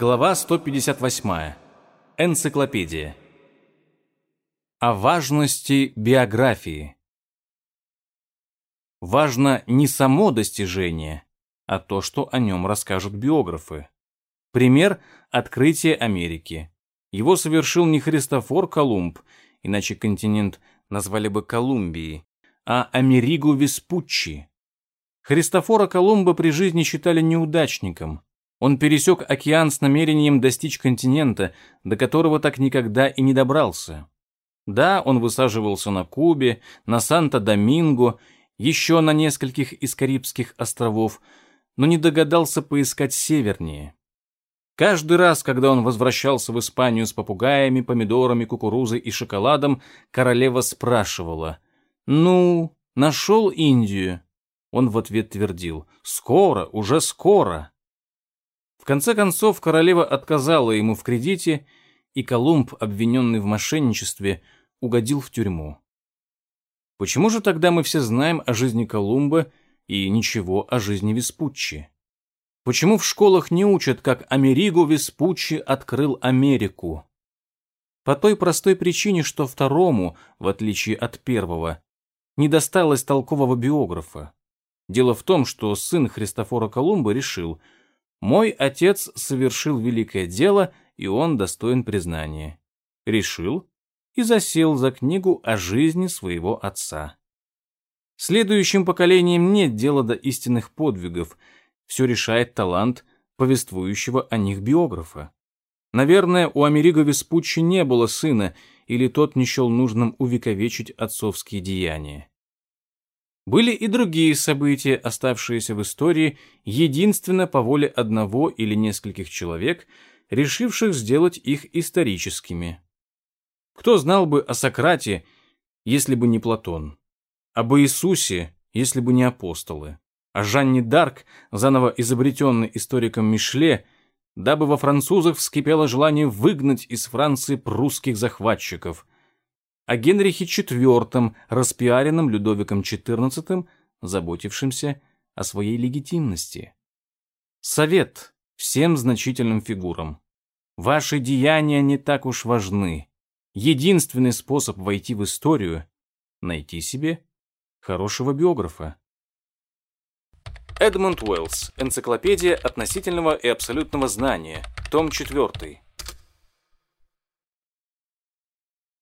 Глава 158. Энциклопедия. О важности биографии. Важно не само достижение, а то, что о нем расскажут биографы. Пример – открытие Америки. Его совершил не Христофор Колумб, иначе континент назвали бы Колумбией, а Америго Веспуччи. Христофора Колумба при жизни считали неудачником – он пересек океан с намерением достичь континента, до которого так никогда и не добрался. Да, он высаживался на Кубе, на Санто-Доминго, еще на нескольких из Карибских островов, но не догадался поискать севернее. Каждый раз, когда он возвращался в Испанию с попугаями, помидорами, кукурузой и шоколадом, королева спрашивала, «Ну, нашел Индию?» Он в ответ твердил, «Скоро, уже скоро» конце концов, королева отказала ему в кредите, и Колумб, обвиненный в мошенничестве, угодил в тюрьму. Почему же тогда мы все знаем о жизни Колумба и ничего о жизни Веспуччи? Почему в школах не учат, как Америго Веспуччи открыл Америку? По той простой причине, что второму, в отличие от первого, не досталось толкового биографа. Дело в том, что сын Христофора Колумба решил – мой отец совершил великое дело, и он достоин признания. Решил и засел за книгу о жизни своего отца. Следующим поколениям нет дела до истинных подвигов, все решает талант повествующего о них биографа. Наверное, у Америго Веспуччи не было сына, или тот не счел нужным увековечить отцовские деяния. Были и другие события, оставшиеся в истории единственно по воле одного или нескольких человек, решивших сделать их историческими. Кто знал бы о Сократе, если бы не Платон? Об Иисусе, если бы не апостолы? О Жанне Дарк, заново изобретенной историком Мишле, дабы во французах вскипело желание выгнать из Франции прусских захватчиков – о Генрихе IV, распиаренном Людовиком XIV, заботившемся о своей легитимности. Совет всем значительным фигурам. Ваши деяния не так уж важны. Единственный способ войти в историю — найти себе хорошего биографа. Эдмунд Уэллс. Энциклопедия относительного и абсолютного знания. Том 4.